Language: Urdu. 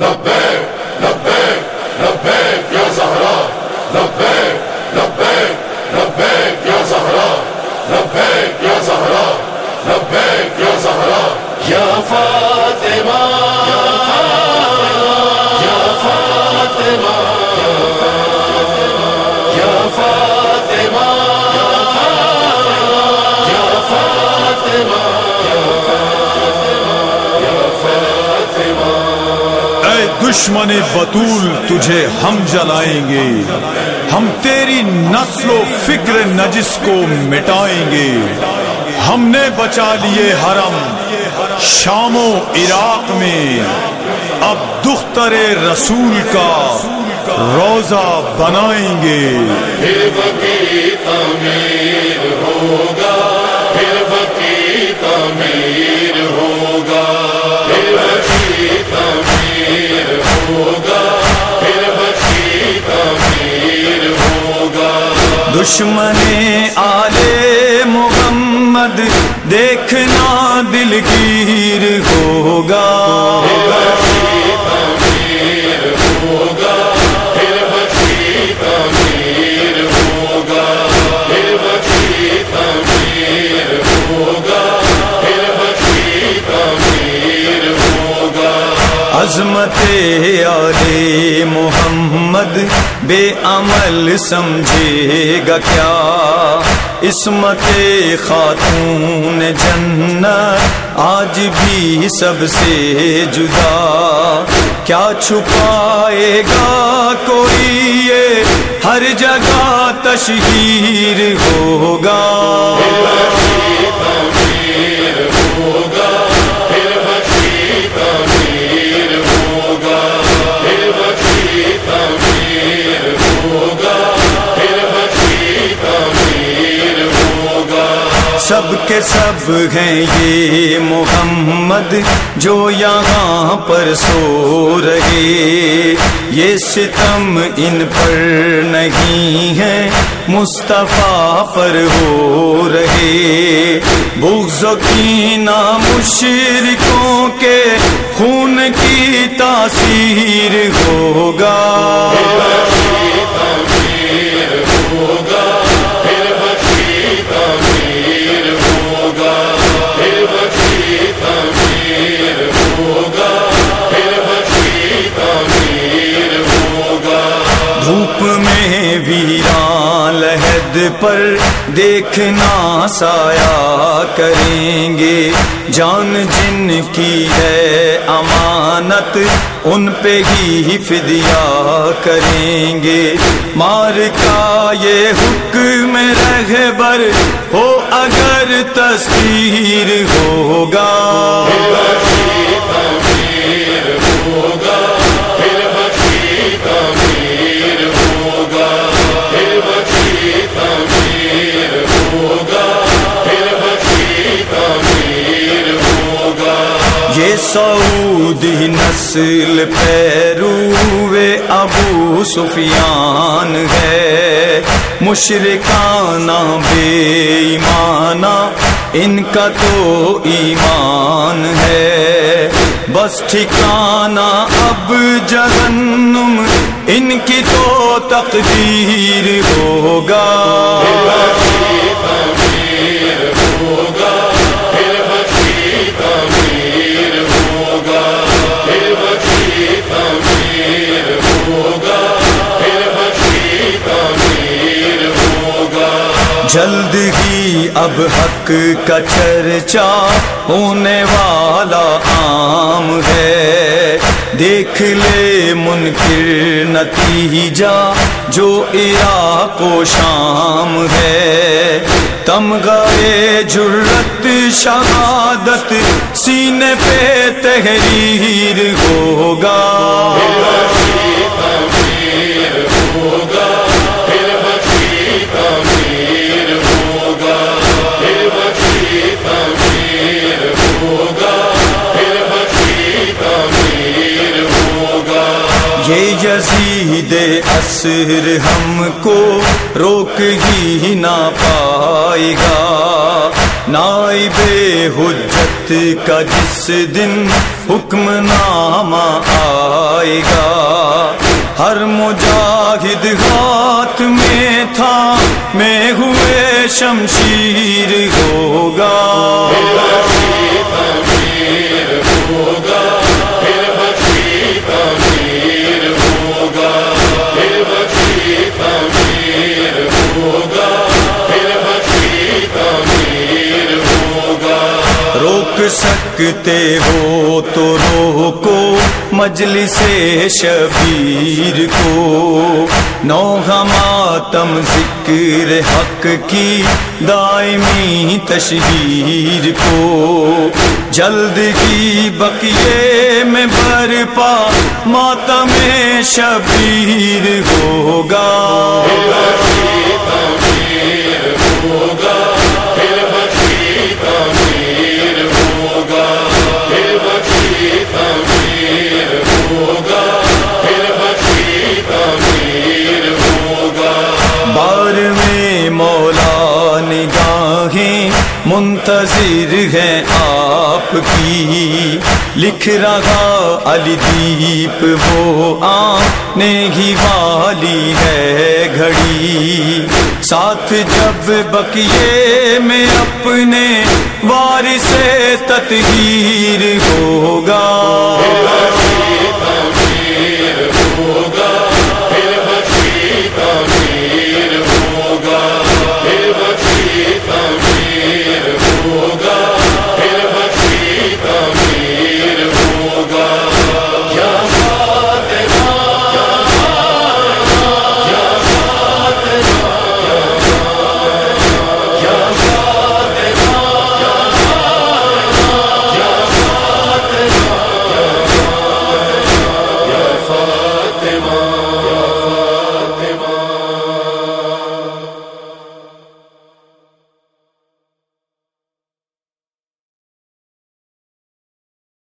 لبیک لبیک لبیک یا زہرا لبیک لبیک لبیک یا زہرا، لبیک یا زہرا، لبیک یا زہرا، یا فاطمہ دشمن بطول تجھے ہم جلائیں گے۔ ہم تیری نسل و فکر نجس کو مٹائیں گے۔ ہم نے بچا لیے حرم شام و عراق میں۔ اب دختر رسول کا روزہ بنائیں گے۔ پھر تعمیر ہوگا۔ پھر تعمیر دشمن آلے محمد دیکھنا دلگیر ہوگا۔ بکی تعمیر بے عمل سمجھے گا کیا؟ عصمت خاتون جنت آج بھی سب سے جدا۔ کیا چھپائے گا کوئی؟ یہ ہر جگہ تشہیر ہوگا۔ سب کے سب ہیں یہ محمد جو یہاں پر سو رہے یہ ستم ان پر نہیں ہے، مصطفیٰ پر ہو رہے۔ بغض و مشرکوں کے خون کی تاثیر ہوگا۔ پر دیکھنا سایہ کریں گے۔ جان جن کی ہے امانت، ان پہ ہی فدیہ کریں گے۔ مار کا یہ حکم رہبر ہو، اگر تصویر ہوگا۔ ہوگا پھر بکی تعمیر ہوگا یہ سعودی نسل پیروے ابو سفیان ہے۔ مشرکانہ بے ایمانہ، ان کا تو ایمان ہے۔ بس ٹھکانہ اب جہنم، ان کی تو تقدیر ہوگا۔ جلد ہی اب حق کا چرچا ہونے والا عام ہے۔ دیکھ لے منکر نتیجہ جو عراق و شام ہے۔ تمغے جرت شہادت، سینے پہ تحریر ہوگا۔ یہ یزید اثر ہم کو روک ہی نہ پائے گا۔ نائب حجت کا جس دن حکم نامہ آئے گا۔ ہر مجاہد ہاتھ میں تھا، میں ہوئے شمشیر ہوگا۔ روک سکتے ہو تو روکو مجلس شبیر کو نو ماتم ذکر حق کی دائمی تشہیر کو جلد ہی بقیے میں برپا ماتم شبیر ہوگا منتظر ہے آپ کی۔ لکھ رہا علی دیپ، وہ آنے ہی والی ہے گھڑی۔ ساتھ جب بکیے میں اپنے وارث تطہیر ہوگا۔